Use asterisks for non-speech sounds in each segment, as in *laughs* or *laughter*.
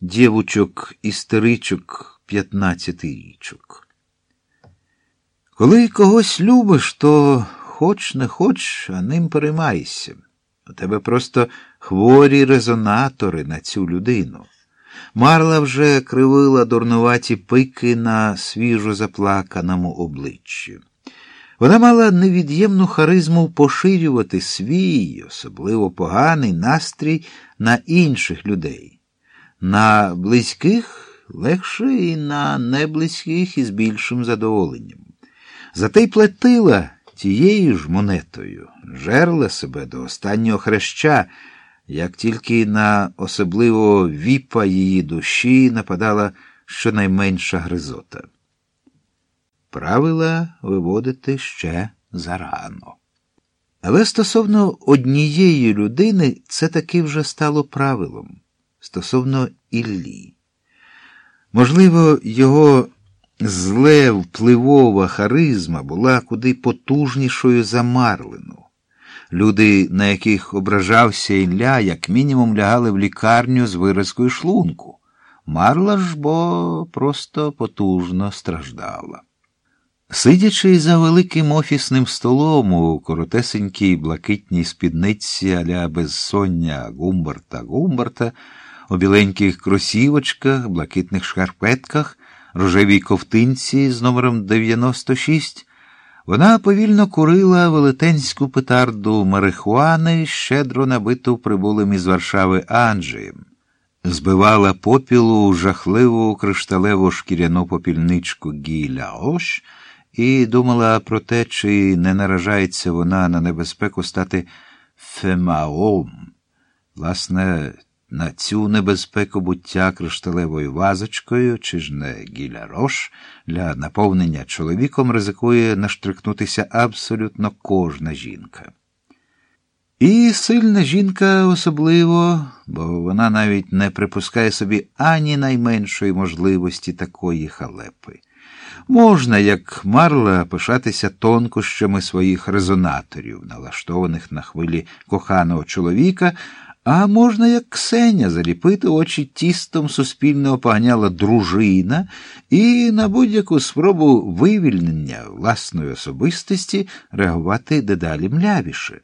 дівучок істеричок п'ятнадцятирічок. Коли когось любиш, то хоч не хоч, а ним переймайся. У тебе просто хворі резонатори на цю людину. Марла вже кривила дурнуваті пики на свіжо заплаканому обличчі. Вона мала невід'ємну харизму поширювати свій, особливо поганий настрій на інших людей, на близьких легше і на неблизьких із більшим задоволенням. Зате й платила тією ж монетою, жерла себе до останнього хреща, як тільки на особливо віпа її душі нападала щонайменша гризота. Правила виводити ще зарано. Але стосовно однієї людини це таки вже стало правилом стосовно Іллі. Можливо, його зле впливова харизма була куди потужнішою за Марлину. Люди, на яких ображався Ілля, як мінімум лягали в лікарню з виразкою шлунку. Марла ж бо просто потужно страждала. Сидячи за великим офісним столом у коротесенькій блакитній спідниці аля безсоння Гумбарта Гумбарта, у біленьких кросівочках, блакитних шкарпетках, рожевій ковтинці з номером 96, вона повільно курила велетенську петарду марихуани, щедро набиту прибулим із Варшави Анджеєм, збивала попілу жахливу кришталеву шкіряну попільничку Гіля Ош і думала про те, чи не наражається вона на небезпеку стати фемаом. Власне, на цю небезпеку буття кришталевою вазочкою, чи ж не гілярош, для наповнення чоловіком ризикує наштрикнутися абсолютно кожна жінка. І сильна жінка особливо, бо вона навіть не припускає собі ані найменшої можливості такої халепи. Можна, як марла, пишатися тонкощами своїх резонаторів, налаштованих на хвилі коханого чоловіка. А можна, як Ксеня, заліпити очі тістом суспільного поганяла дружина і на будь-яку спробу вивільнення власної особистості реагувати дедалі млявіше.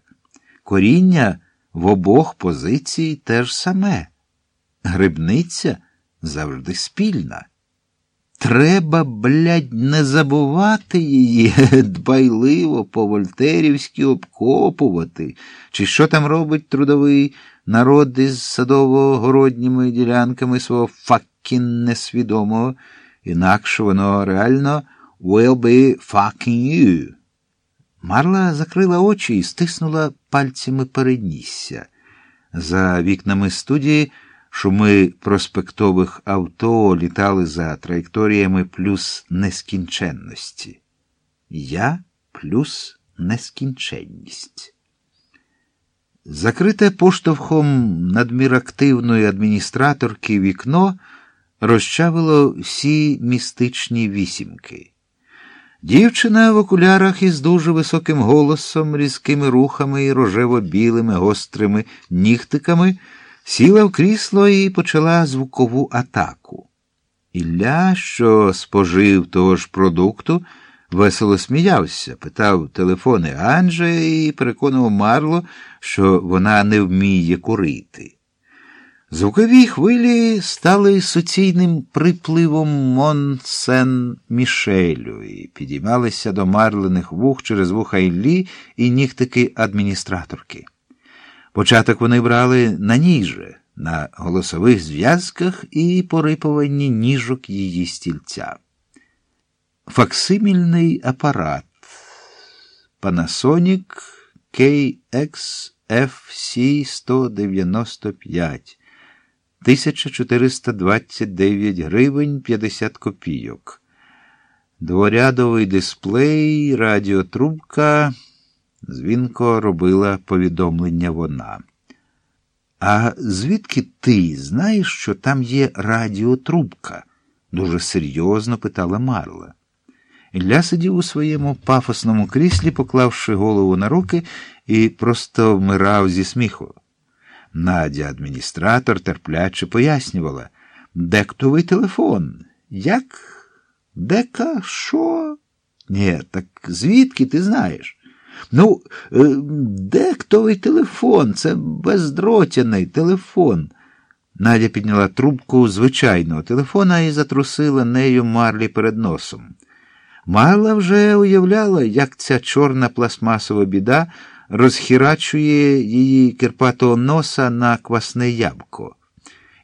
Коріння в обох позицій теж саме. Грибниця завжди спільна. Треба, блядь, не забувати її, *laughs* дбайливо по вольтерівськи обкопувати, чи що там робить трудовий народ із садово-городніми ділянками свого факін несвідомого, інакше воно реально will be fucking you. Марла закрила очі і стиснула пальцями переднісся. За вікнами студії шуми проспектових авто літали за траєкторіями плюс нескінченності. Я плюс нескінченність. Закрите поштовхом надмірактивної адміністраторки вікно розчавило всі містичні вісімки. Дівчина в окулярах із дуже високим голосом, різкими рухами і рожево-білими гострими нігтиками сіла в крісло і почала звукову атаку. Ілля, що спожив того ж продукту, весело сміявся, питав телефони Анже і переконував Марло, що вона не вміє курити. Звукові хвилі стали суцільним припливом Монсен Мішелю і підіймалися до марлених вух через вуха Іллі і нігтики адміністраторки. Початок вони брали на ніже, на голосових зв'язках і порипуванні ніжок її стільця. Факсимільний апарат Panasonic KXFC 195 1429 гривень 50 копійок. Дворядовий дисплей, радіотрубка. Дзвінко робила повідомлення вона. А звідки ти знаєш, що там є радіотрубка? дуже серйозно питала Марла. Ілля сидів у своєму пафосному кріслі, поклавши голову на руки, і просто вмирав зі сміху. Надя, адміністратор, терпляче пояснювала дектовий телефон. Як? Дека? Що? Ні, так звідки ти знаєш? Ну, е, дектовий телефон, це бездротяний телефон. Надя підняла трубку звичайного телефона і затрусила нею марлі перед носом. Марла вже уявляла, як ця чорна пластмасова біда розхірачує її кирпатого носа на квасне ябко.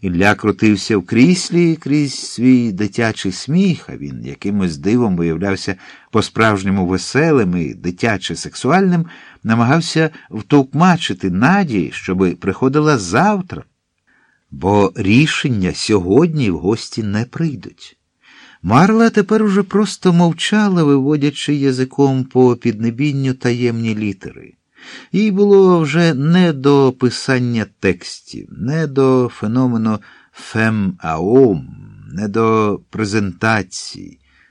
Ілля крутився в кріслі крізь свій дитячий сміх, а він якимось дивом виявлявся по-справжньому веселим і дитяче сексуальним, намагався втовкмачити Наді, щоби приходила завтра, бо рішення сьогодні в гості не прийдуть. Марла тепер уже просто мовчала, виводячи язиком по піднебінню таємні літери. Їй було вже не до писання текстів, не до феномену фем-аом, не до презентацій.